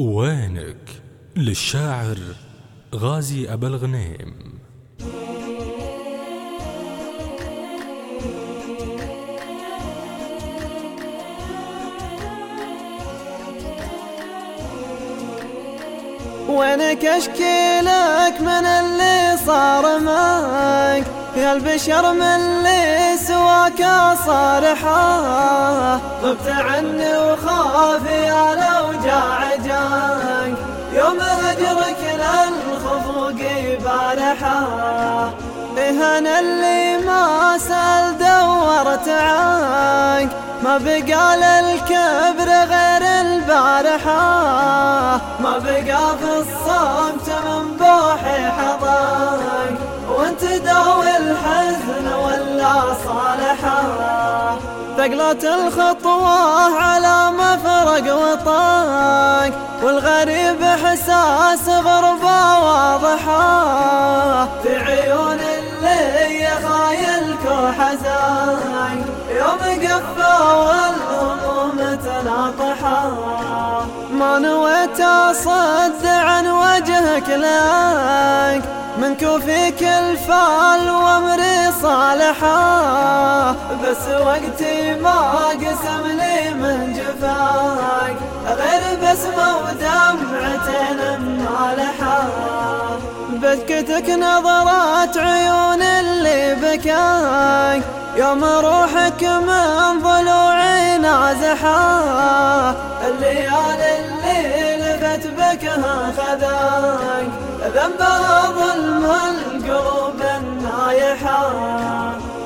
وينك للشاعر غازي أبا الغنيم؟ وينك أشكي لك من اللي صار معك؟ يا البشر من اللي سواك صارحة. غبت عني وخافي على وجاع جاك يوم هجرك للخفوق بارحة أنا اللي ما سأل دورت عنك ما بقى للكبر غير البارحة. ما بقى في الصمت ثقلة الخطوة على مفرق وطاك والغريب إحساس غربة واضحة في عيون اللي خايلك وحزاك يوم قفا والهموم تناطحة ما نويت اصد عن وجهك لك؟ من كوفيك الفال وامري صالحة بس وقتي ما قسم لي من جفاك. غير بسمة ودمعتين مالحة. بكتك نظرات عيون اللي بكاك. يوم روحك من ضلوعي نازحة. الليالي اللي لفت بكها خذاك. ذنبها ظلم القلوب النايحة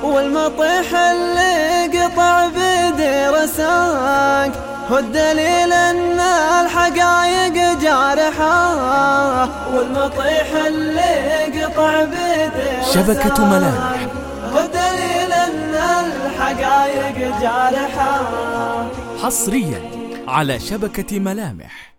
والمطيح اللي قطع بدي رساك. هو الدليل إن الحقايق جارحة. والمطيح اللي قطع بدي شبكة ملامح. هو الدليل إن الحقايق جارحة. حصريا على شبكة ملامح.